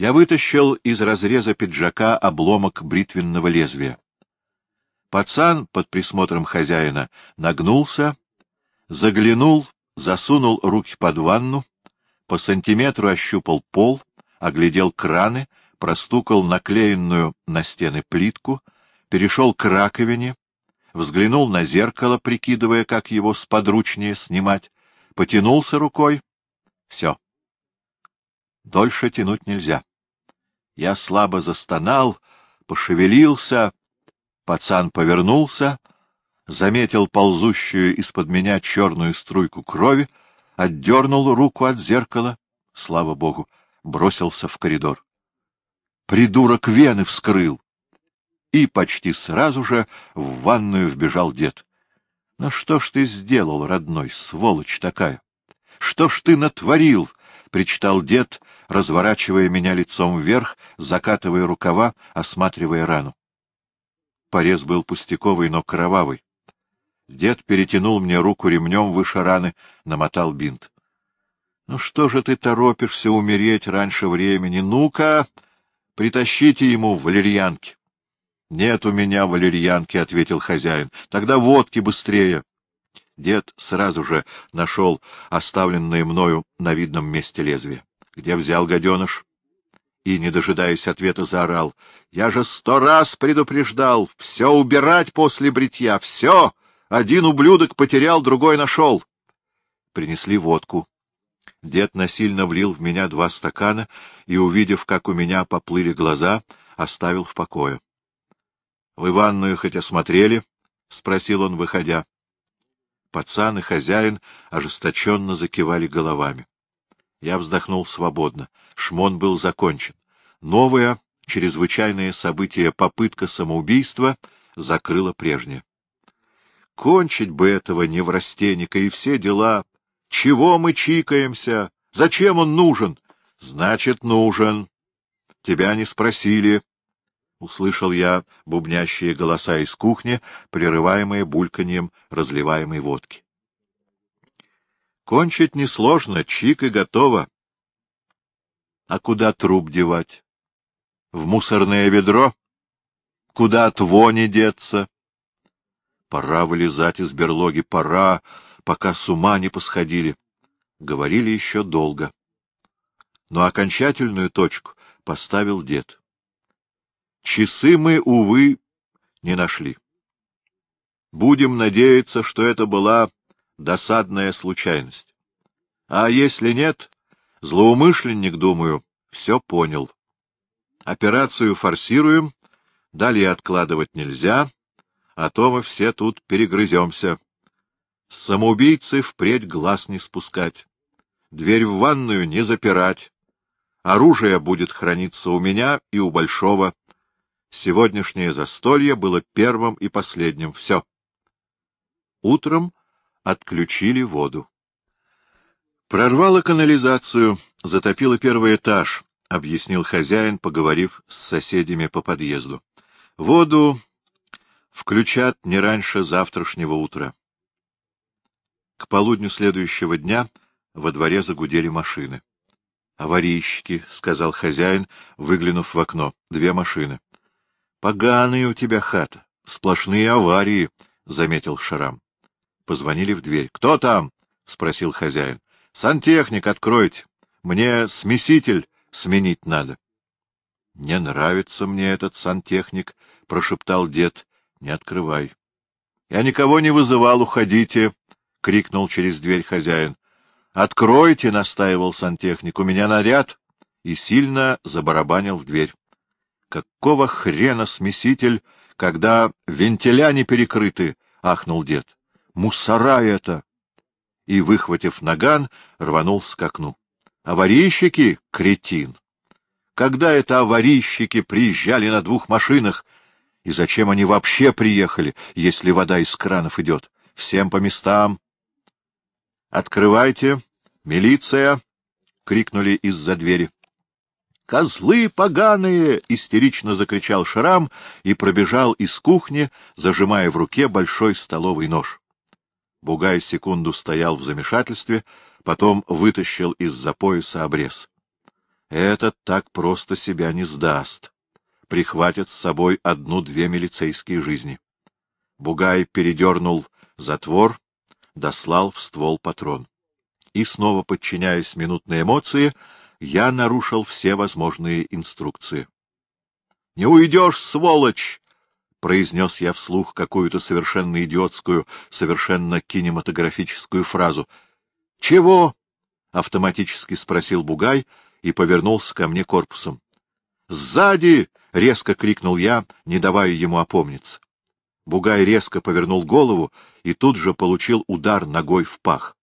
Я вытащил из разреза пиджака обломок бритвенного лезвия. Пацан под присмотром хозяина нагнулся, заглянул, засунул руки под ванну, по сантиметру ощупал пол, оглядел краны, простукал наклеенную на стены плитку, перешел к раковине, взглянул на зеркало, прикидывая, как его сподручнее снимать, потянулся рукой. Все. Дольше тянуть нельзя. Я слабо застонал, пошевелился, пацан повернулся, заметил ползущую из-под меня черную струйку крови, отдернул руку от зеркала, слава богу, бросился в коридор. Придурок вены вскрыл. И почти сразу же в ванную вбежал дед. — Ну что ж ты сделал, родной, сволочь такая? Что ж ты натворил? — причитал дед, разворачивая меня лицом вверх, закатывая рукава, осматривая рану. Порез был пустяковый, но кровавый. Дед перетянул мне руку ремнем выше раны, намотал бинт. — Ну что же ты торопишься умереть раньше времени? Ну-ка, притащите ему валерьянки. — Нет у меня валерьянки, — ответил хозяин. — Тогда водки быстрее. Дед сразу же нашел оставленное мною на видном месте лезвие. — Где взял гаденыш? И, не дожидаясь ответа, заорал. — Я же сто раз предупреждал. Все убирать после бритья. Все! Один ублюдок потерял, другой нашел. Принесли водку. Дед насильно влил в меня два стакана и, увидев, как у меня поплыли глаза, оставил в покое. — Вы ванную хоть осмотрели? — спросил он, выходя. Пацан и хозяин ожесточенно закивали головами. Я вздохнул свободно. Шмон был закончен. Новое, чрезвычайное событие, попытка самоубийства, закрыла прежнее. Кончить бы этого неврастенника и все дела. Чего мы чикаемся? Зачем он нужен? Значит, нужен. Тебя не спросили. Услышал я бубнящие голоса из кухни, прерываемые бульканьем разливаемой водки. Кончить несложно, чик и готово. А куда труп девать? В мусорное ведро? Куда от вони деться? Пора вылезать из берлоги, пора, пока с ума не посходили. Говорили еще долго. Но окончательную точку поставил дед. Часы мы, увы, не нашли. Будем надеяться, что это была досадная случайность. А если нет, злоумышленник, думаю, все понял. Операцию форсируем, далее откладывать нельзя, а то мы все тут перегрыземся. С самоубийцы впредь глаз не спускать, дверь в ванную не запирать. Оружие будет храниться у меня и у Большого, Сегодняшнее застолье было первым и последним. Все. Утром отключили воду. Прорвало канализацию, затопило первый этаж, — объяснил хозяин, поговорив с соседями по подъезду. Воду включат не раньше завтрашнего утра. К полудню следующего дня во дворе загудели машины. — Аварийщики, — сказал хозяин, выглянув в окно. — Две машины. Поганая у тебя хата, сплошные аварии, — заметил Шарам. Позвонили в дверь. — Кто там? — спросил хозяин. — Сантехник, откройте. Мне смеситель сменить надо. — Не нравится мне этот сантехник, — прошептал дед. — Не открывай. — Я никого не вызывал, уходите, — крикнул через дверь хозяин. — Откройте, — настаивал сантехник, — у меня наряд, и сильно забарабанил в дверь. Какого хрена смеситель, когда вентиля не перекрыты? — ахнул дед. — Мусора это! И, выхватив наган, рванулся к окну. — Аварийщики? Кретин! Когда это аварийщики приезжали на двух машинах? И зачем они вообще приехали, если вода из кранов идет? Всем по местам! — Открывайте! Милиция! — крикнули из-за двери. «Козлы поганые!» — истерично закричал Шрам и пробежал из кухни, зажимая в руке большой столовый нож. Бугай секунду стоял в замешательстве, потом вытащил из-за пояса обрез. Этот так просто себя не сдаст. Прихватит с собой одну-две милицейские жизни. Бугай передернул затвор, дослал в ствол патрон. И снова, подчиняясь минутной эмоции, я нарушил все возможные инструкции. — Не уйдешь, сволочь! — произнес я вслух какую-то совершенно идиотскую, совершенно кинематографическую фразу. — Чего? — автоматически спросил Бугай и повернулся ко мне корпусом. «Сзади!» — резко крикнул я, не давая ему опомниться. Бугай резко повернул голову и тут же получил удар ногой в пах.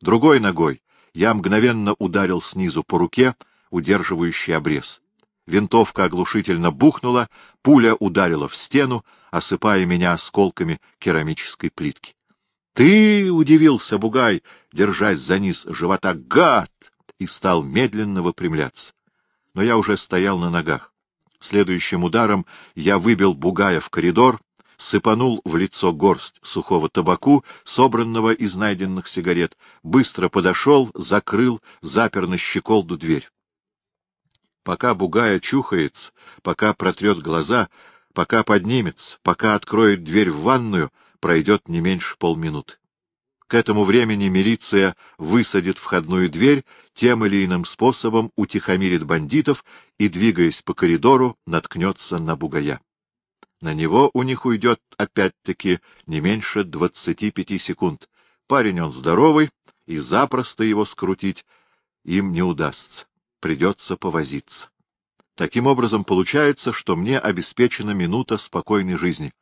Другой ногой я мгновенно ударил снизу по руке, удерживающей обрез. Винтовка оглушительно бухнула, пуля ударила в стену, осыпая меня осколками керамической плитки. — Ты, — удивился Бугай, держась за низ живота, — гад! и стал медленно выпрямляться. Но я уже стоял на ногах. Следующим ударом я выбил Бугая в коридор, сыпанул в лицо горсть сухого табаку, собранного из найденных сигарет, быстро подошел, закрыл, запер на щеколду дверь. Пока Бугая чухается, пока протрет глаза, пока поднимется, пока откроет дверь в ванную, пройдет не меньше полминуты. К этому времени милиция высадит входную дверь, тем или иным способом утихомирит бандитов и, двигаясь по коридору, наткнется на бугая. На него у них уйдет, опять-таки, не меньше двадцати пяти секунд. Парень он здоровый, и запросто его скрутить им не удастся. Придется повозиться. Таким образом, получается, что мне обеспечена минута спокойной жизни.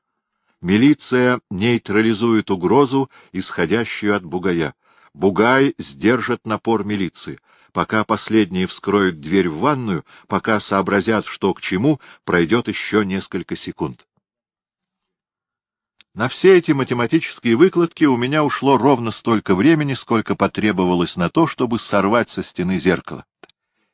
Милиция нейтрализует угрозу, исходящую от бугая. Бугай сдержит напор милиции. Пока последние вскроют дверь в ванную, пока сообразят, что к чему, пройдет еще несколько секунд. На все эти математические выкладки у меня ушло ровно столько времени, сколько потребовалось на то, чтобы сорвать со стены зеркало.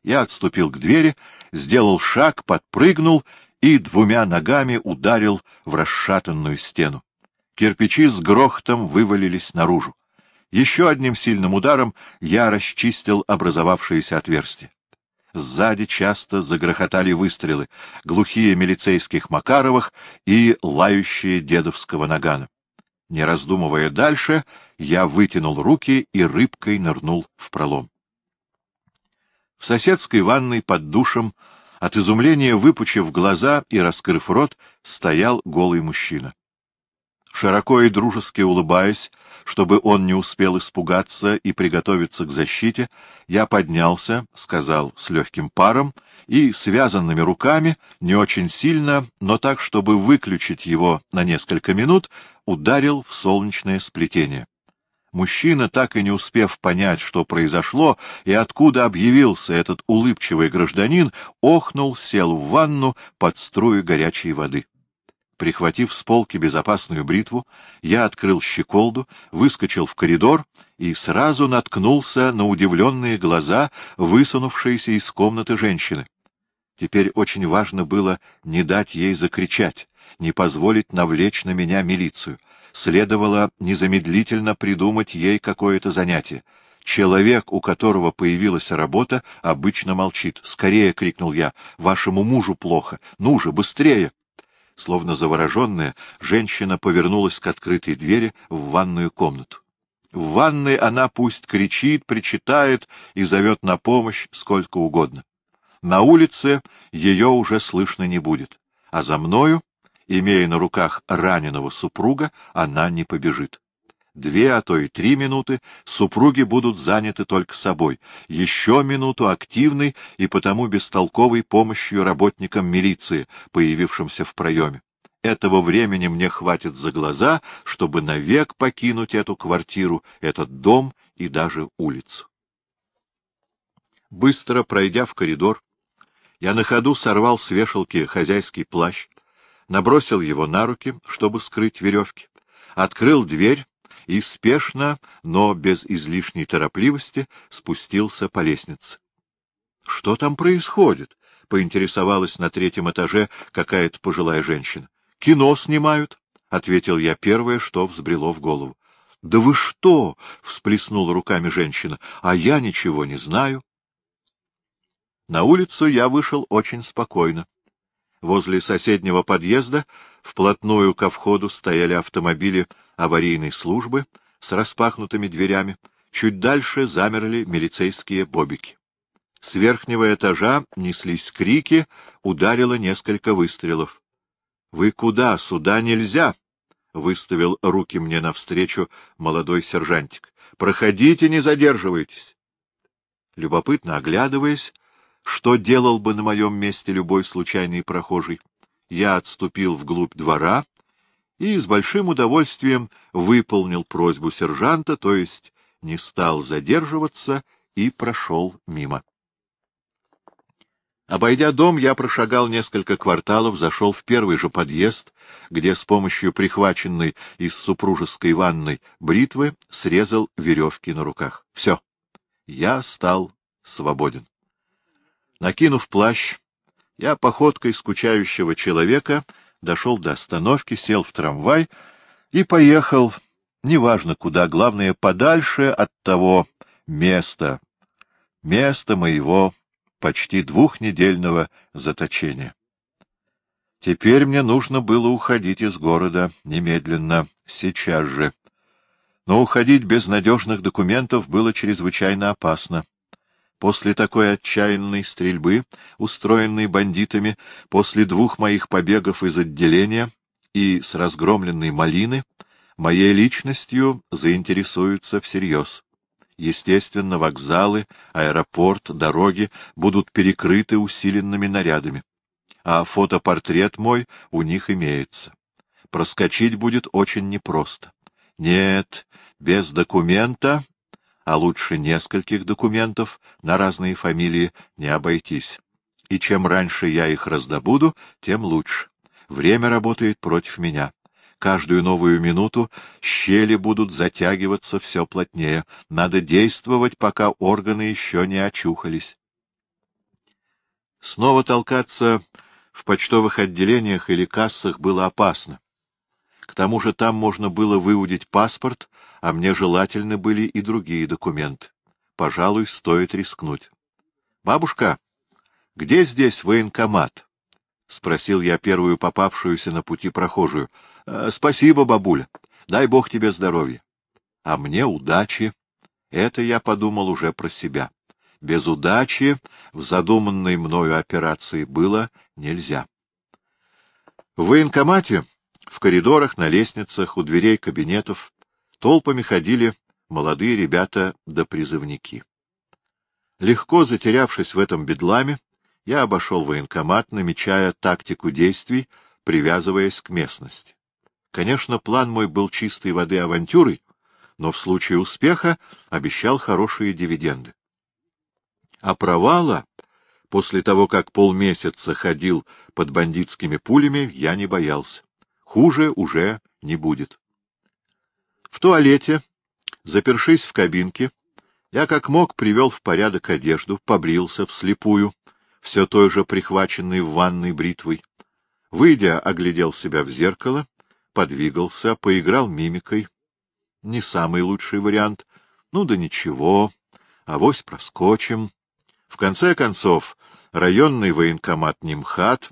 Я отступил к двери, сделал шаг, подпрыгнул и двумя ногами ударил в расшатанную стену. Кирпичи с грохотом вывалились наружу. Еще одним сильным ударом я расчистил образовавшееся отверстие. Сзади часто загрохотали выстрелы, глухие милицейских Макаровых и лающие дедовского нагана. Не раздумывая дальше, я вытянул руки и рыбкой нырнул в пролом. В соседской ванной под душем от изумления, выпучив глаза и раскрыв рот, стоял голый мужчина. Широко и дружески улыбаясь, чтобы он не успел испугаться и приготовиться к защите, я поднялся, сказал с легким паром, и связанными руками, не очень сильно, но так, чтобы выключить его на несколько минут, ударил в солнечное сплетение. Мужчина, так и не успев понять, что произошло и откуда объявился этот улыбчивый гражданин, охнул, сел в ванну под струю горячей воды. Прихватив с полки безопасную бритву, я открыл щеколду, выскочил в коридор и сразу наткнулся на удивленные глаза, высунувшиеся из комнаты женщины. Теперь очень важно было не дать ей закричать, не позволить навлечь на меня милицию — следовало незамедлительно придумать ей какое-то занятие. Человек, у которого появилась работа, обычно молчит. «Скорее!» — крикнул я. «Вашему мужу плохо! Ну же, быстрее!» Словно завороженная, женщина повернулась к открытой двери в ванную комнату. В ванной она пусть кричит, причитает и зовет на помощь сколько угодно. На улице ее уже слышно не будет, а за мною имея на руках раненого супруга, она не побежит. Две, а то и три минуты супруги будут заняты только собой, еще минуту активной и потому бестолковой помощью работникам милиции, появившимся в проеме. Этого времени мне хватит за глаза, чтобы навек покинуть эту квартиру, этот дом и даже улицу. Быстро пройдя в коридор, я на ходу сорвал с вешалки хозяйский плащ, набросил его на руки, чтобы скрыть веревки, открыл дверь и спешно, но без излишней торопливости, спустился по лестнице. — Что там происходит? — поинтересовалась на третьем этаже какая-то пожилая женщина. — Кино снимают, — ответил я первое, что взбрело в голову. — Да вы что? — всплеснула руками женщина. — А я ничего не знаю. На улицу я вышел очень спокойно. Возле соседнего подъезда вплотную ко входу стояли автомобили аварийной службы с распахнутыми дверями, чуть дальше замерли милицейские бобики. С верхнего этажа неслись крики, ударило несколько выстрелов. — Вы куда? Сюда нельзя! — выставил руки мне навстречу молодой сержантик. — Проходите, не задерживайтесь. Любопытно оглядываясь, что делал бы на моем месте любой случайный прохожий, я отступил вглубь двора и с большим удовольствием выполнил просьбу сержанта, то есть не стал задерживаться и прошел мимо. Обойдя дом, я прошагал несколько кварталов, зашел в первый же подъезд, где с помощью прихваченной из супружеской ванной бритвы срезал веревки на руках. Все, я стал свободен. Накинув плащ, я походкой скучающего человека дошел до остановки, сел в трамвай и поехал, неважно куда, главное, подальше от того места, места моего почти двухнедельного заточения. Теперь мне нужно было уходить из города немедленно, сейчас же. Но уходить без надежных документов было чрезвычайно опасно. После такой отчаянной стрельбы, устроенной бандитами, после двух моих побегов из отделения и с разгромленной малины, моей личностью заинтересуются всерьез. Естественно, вокзалы, аэропорт, дороги будут перекрыты усиленными нарядами. А фотопортрет мой у них имеется. Проскочить будет очень непросто. Нет, без документа а лучше нескольких документов на разные фамилии не обойтись. И чем раньше я их раздобуду, тем лучше. Время работает против меня. Каждую новую минуту щели будут затягиваться все плотнее. Надо действовать, пока органы еще не очухались. Снова толкаться в почтовых отделениях или кассах было опасно. К тому же там можно было выудить паспорт, а мне желательны были и другие документы. Пожалуй, стоит рискнуть. — Бабушка, где здесь военкомат? — спросил я первую попавшуюся на пути прохожую. «Э, — Спасибо, бабуля. Дай бог тебе здоровья. — А мне удачи. Это я подумал уже про себя. Без удачи в задуманной мною операции было нельзя. В военкомате, в коридорах, на лестницах, у дверей кабинетов Толпами ходили молодые ребята да призывники. Легко затерявшись в этом бедламе, я обошел военкомат, намечая тактику действий, привязываясь к местности. Конечно, план мой был чистой воды авантюрой, но в случае успеха обещал хорошие дивиденды. А провала, после того, как полмесяца ходил под бандитскими пулями, я не боялся. Хуже уже не будет. В туалете, запершись в кабинке, я как мог привел в порядок одежду, побрился вслепую, все той же прихваченной в ванной бритвой. Выйдя, оглядел себя в зеркало, подвигался, поиграл мимикой. Не самый лучший вариант. Ну да ничего, авось проскочим. В конце концов, районный военкомат Нимхат,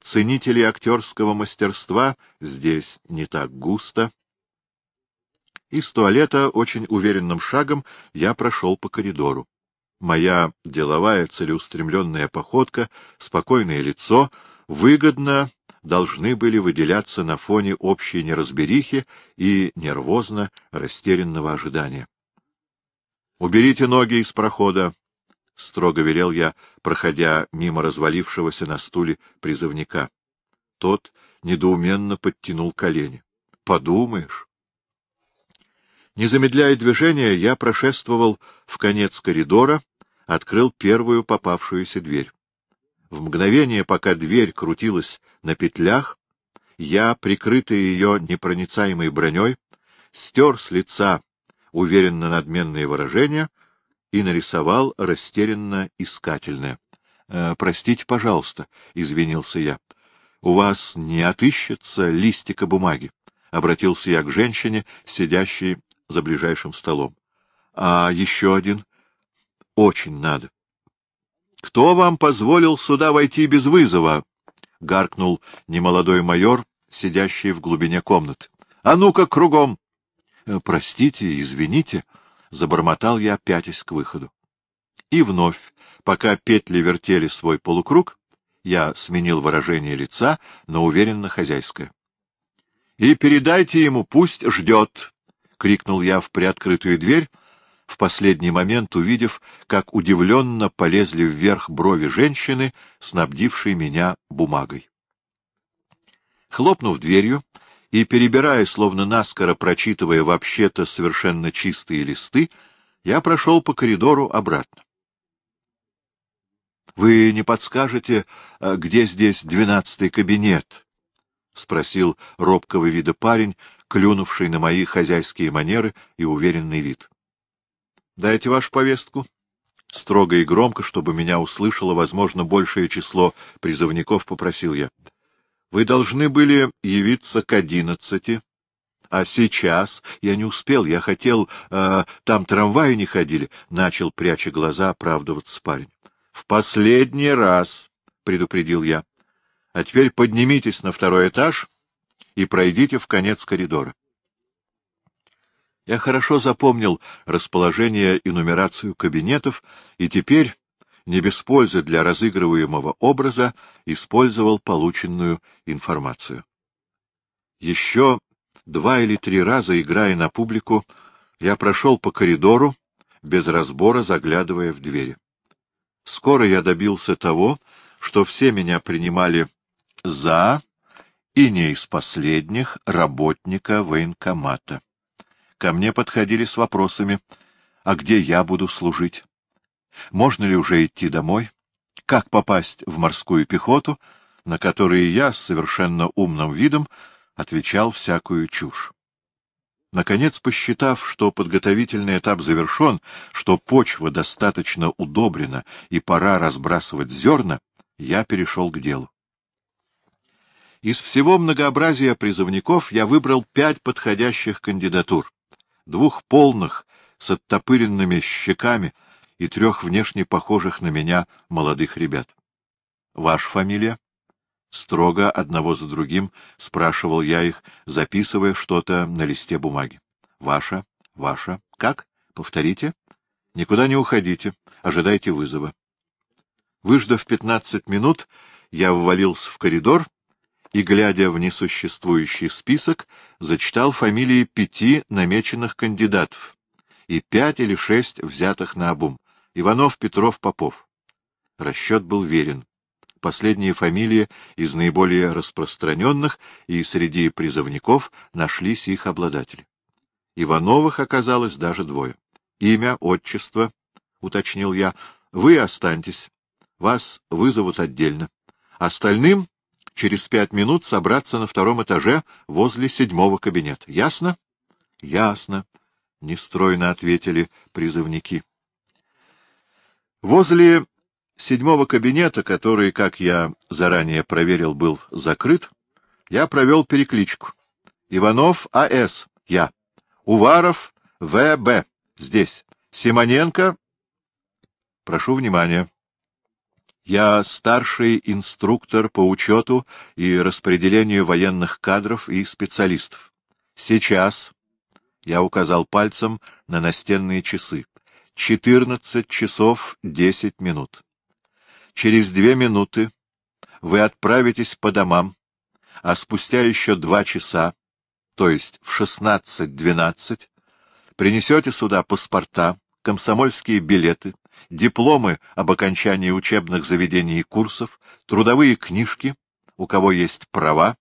ценители актерского мастерства здесь не так густо. Из туалета очень уверенным шагом я прошел по коридору. Моя деловая целеустремленная походка, спокойное лицо выгодно должны были выделяться на фоне общей неразберихи и нервозно растерянного ожидания. — Уберите ноги из прохода, — строго велел я, проходя мимо развалившегося на стуле призывника. Тот недоуменно подтянул колени. — Подумаешь! Не замедляя движения, я прошествовал в конец коридора, открыл первую попавшуюся дверь. В мгновение, пока дверь крутилась на петлях, я, прикрытый ее непроницаемой броней, стер с лица уверенно надменные выражения и нарисовал растерянно искательное. «Э, — Простите, пожалуйста, — извинился я. — У вас не отыщется листика бумаги? — обратился я к женщине, сидящей за ближайшим столом. — А еще один? — Очень надо. Кто вам позволил сюда войти без вызова? — гаркнул немолодой майор, сидящий в глубине комнаты. — А ну-ка, кругом! — Простите, извините, — забормотал я, пятясь к выходу. И вновь, пока петли вертели свой полукруг, я сменил выражение лица на уверенно-хозяйское. — И передайте ему, пусть ждет! — крикнул я в приоткрытую дверь, в последний момент увидев, как удивленно полезли вверх брови женщины, снабдившей меня бумагой. Хлопнув дверью и перебирая, словно наскоро прочитывая вообще-то совершенно чистые листы, я прошел по коридору обратно. — Вы не подскажете, а где здесь двенадцатый кабинет? — спросил робкого вида парень, клюнувший на мои хозяйские манеры и уверенный вид. — Дайте вашу повестку. Строго и громко, чтобы меня услышало, возможно, большее число призывников, попросил я. — Вы должны были явиться к одиннадцати. А сейчас я не успел, я хотел... Э, там трамваи не ходили, — начал, пряча глаза, оправдываться парень. — В последний раз, — предупредил я. — А теперь поднимитесь на второй этаж и пройдите в конец коридора. Я хорошо запомнил расположение и нумерацию кабинетов, и теперь, не без пользы для разыгрываемого образа, использовал полученную информацию. Еще два или три раза, играя на публику, я прошел по коридору, без разбора заглядывая в двери. Скоро я добился того, что все меня принимали за, и не из последних, работника военкомата. Ко мне подходили с вопросами, а где я буду служить? Можно ли уже идти домой? Как попасть в морскую пехоту, на которые я с совершенно умным видом отвечал всякую чушь? Наконец, посчитав, что подготовительный этап завершен, что почва достаточно удобрена и пора разбрасывать зерна, я перешел к делу. Из всего многообразия призывников я выбрал пять подходящих кандидатур двух полных, с оттопыренными щеками и трех внешне похожих на меня молодых ребят. — Ваша фамилия? Строго, одного за другим, спрашивал я их, записывая что-то на листе бумаги. — Ваша? Ваша? Как? Повторите? Никуда не уходите. Ожидайте вызова. Выждав пятнадцать минут, я ввалился в коридор и, глядя в несуществующий список, зачитал фамилии пяти намеченных кандидатов и пять или шесть взятых на обум — Иванов, Петров, Попов. Расчет был верен. Последние фамилии из наиболее распространенных, и среди призывников нашлись их обладатели. Ивановых оказалось даже двое. Имя, отчество, — уточнил я, — вы останьтесь. Вас вызовут отдельно. Остальным через пять минут собраться на втором этаже возле седьмого кабинета. Ясно? — Ясно, — нестройно ответили призывники. Возле седьмого кабинета, который, как я заранее проверил, был закрыт, я провел перекличку. Иванов А.С. Я. Уваров В.Б. Здесь. Симоненко. Прошу внимания. Я старший инструктор по учету и распределению военных кадров и специалистов. Сейчас, я указал пальцем на настенные часы, 14 часов 10 минут. Через две минуты вы отправитесь по домам, а спустя еще два часа, то есть в 16.12, принесете сюда паспорта, комсомольские билеты, дипломы об окончании учебных заведений и курсов, трудовые книжки, у кого есть права,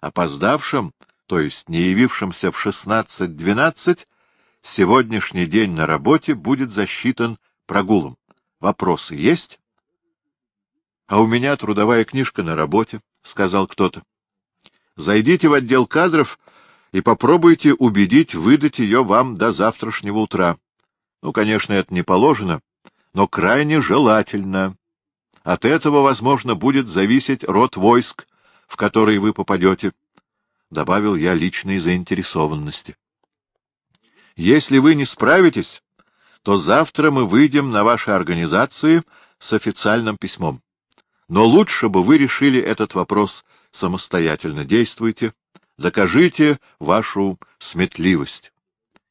опоздавшим, то есть не явившимся в 16-12, сегодняшний день на работе будет засчитан прогулом. Вопросы есть? — А у меня трудовая книжка на работе, — сказал кто-то. — Зайдите в отдел кадров и попробуйте убедить выдать ее вам до завтрашнего утра. Ну, конечно, это не положено, но крайне желательно. От этого, возможно, будет зависеть род войск, в который вы попадете, — добавил я личной заинтересованности. Если вы не справитесь, то завтра мы выйдем на ваши организации с официальным письмом. Но лучше бы вы решили этот вопрос самостоятельно. Действуйте, докажите вашу сметливость.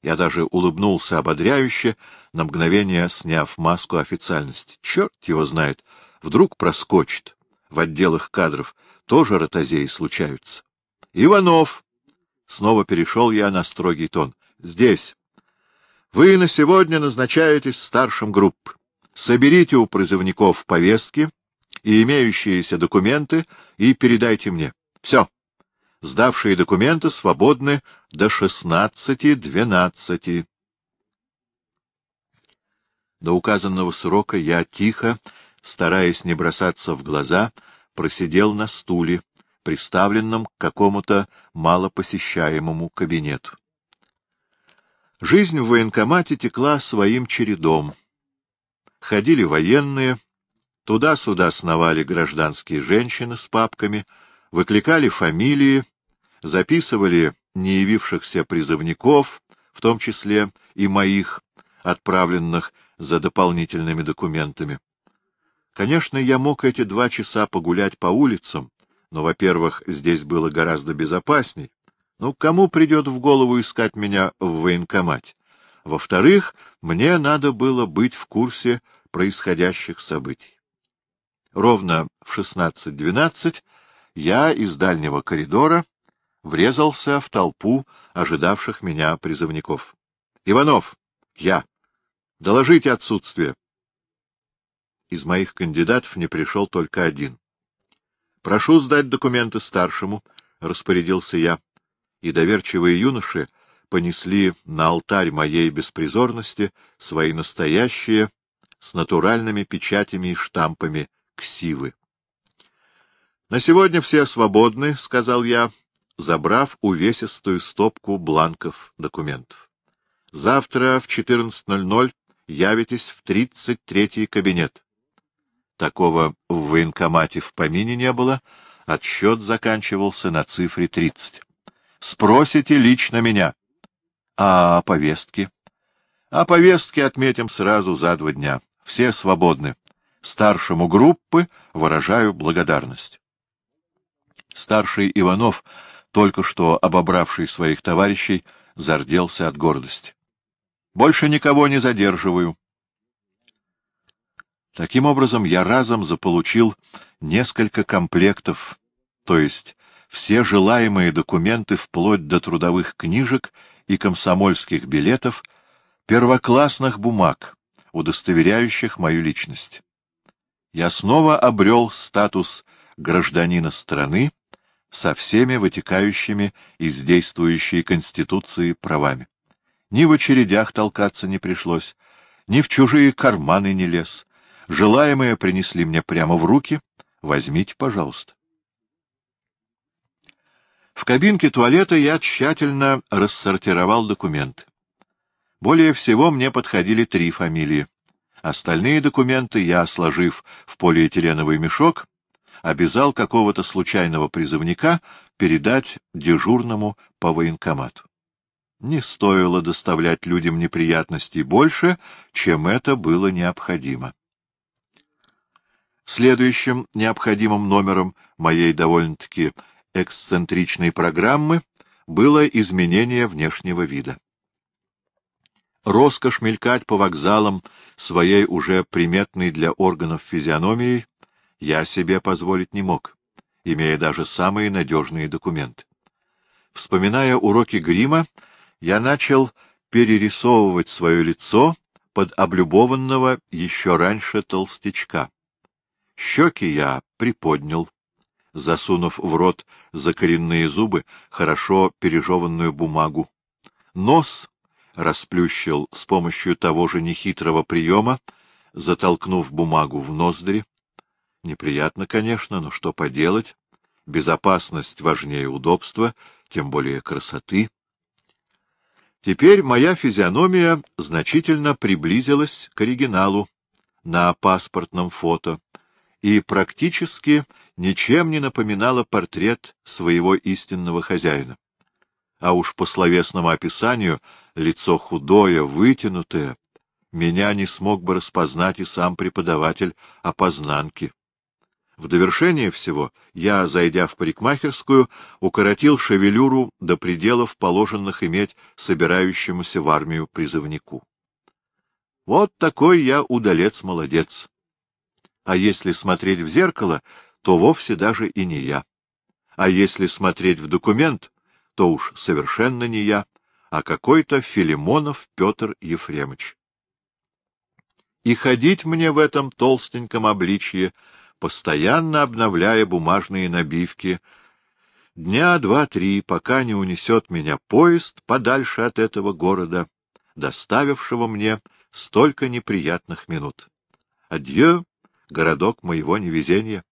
Я даже улыбнулся ободряюще, на мгновение сняв маску официальности. Черт его знает, вдруг проскочит. В отделах кадров тоже ротозеи случаются. — Иванов! — снова перешел я на строгий тон. — Здесь. Вы на сегодня назначаетесь старшим группы. Соберите у призывников повестки и имеющиеся документы и передайте мне. Все. Сдавшие документы свободны до шестнадцати-двенадцати. До указанного срока я тихо, стараясь не бросаться в глаза, просидел на стуле, приставленном к какому-то малопосещаемому кабинету. Жизнь в военкомате текла своим чередом. Ходили военные, туда-сюда сновали гражданские женщины с папками, выкликали фамилии, записывали не явившихся призывников, в том числе и моих, отправленных за дополнительными документами. Конечно, я мог эти два часа погулять по улицам, но, во-первых, здесь было гораздо безопасней. Ну, кому придет в голову искать меня в военкомате? Во-вторых, мне надо было быть в курсе происходящих событий. Ровно в 16.12 я из дальнего коридора врезался в толпу ожидавших меня призывников. — Иванов! Я! Доложите отсутствие! Из моих кандидатов не пришел только один. — Прошу сдать документы старшему, — распорядился я, и доверчивые юноши понесли на алтарь моей беспризорности свои настоящие, с натуральными печатями и штампами, ксивы. — На сегодня все свободны, — сказал я, забрав увесистую стопку бланков документов. — Завтра в 14.00 явитесь в 33-й кабинет. Такого в военкомате в помине не было, отсчет заканчивался на цифре 30. Спросите лично меня. А повестки? А повестки отметим сразу за два дня. Все свободны. Старшему группы выражаю благодарность. Старший Иванов, только что обобравший своих товарищей, зарделся от гордости. — Больше никого не задерживаю. Таким образом, я разом заполучил несколько комплектов, то есть все желаемые документы вплоть до трудовых книжек и комсомольских билетов, первоклассных бумаг, удостоверяющих мою личность. Я снова обрел статус гражданина страны со всеми вытекающими из действующей Конституции правами. Ни в очередях толкаться не пришлось, ни в чужие карманы не лез, Желаемое принесли мне прямо в руки. Возьмите, пожалуйста. В кабинке туалета я тщательно рассортировал документы. Более всего мне подходили три фамилии. Остальные документы я, сложив в полиэтиленовый мешок, обязал какого-то случайного призывника передать дежурному по военкомату. Не стоило доставлять людям неприятностей больше, чем это было необходимо. Следующим необходимым номером моей довольно-таки эксцентричной программы было изменение внешнего вида. Роскошь мелькать по вокзалам своей уже приметной для органов физиономией я себе позволить не мог, имея даже самые надежные документы. Вспоминая уроки грима, я начал перерисовывать свое лицо под облюбованного еще раньше толстячка. Щеки я приподнял, засунув в рот за коренные зубы хорошо пережеванную бумагу. Нос расплющил с помощью того же нехитрого приема, затолкнув бумагу в ноздри. Неприятно, конечно, но что поделать? Безопасность важнее удобства, тем более красоты. Теперь моя физиономия значительно приблизилась к оригиналу на паспортном фото, и практически ничем не напоминала портрет своего истинного хозяина. А уж по словесному описанию лицо худое, вытянутое, меня не смог бы распознать и сам преподаватель опознанки. В довершение всего я, зайдя в парикмахерскую, укоротил шевелюру до пределов, положенных иметь собирающемуся в армию призывнику. Вот такой я удалец-молодец. А если смотреть в зеркало, то вовсе даже и не я. А если смотреть в документ, то уж совершенно не я, а какой-то Филимонов Петр Ефремович. И ходить мне в этом толстеньком обличье, постоянно обновляя бумажные набивки, дня два-три, пока не унесет меня поезд подальше от этого города, доставившего мне столько неприятных минут. Адье, городок моего невезения!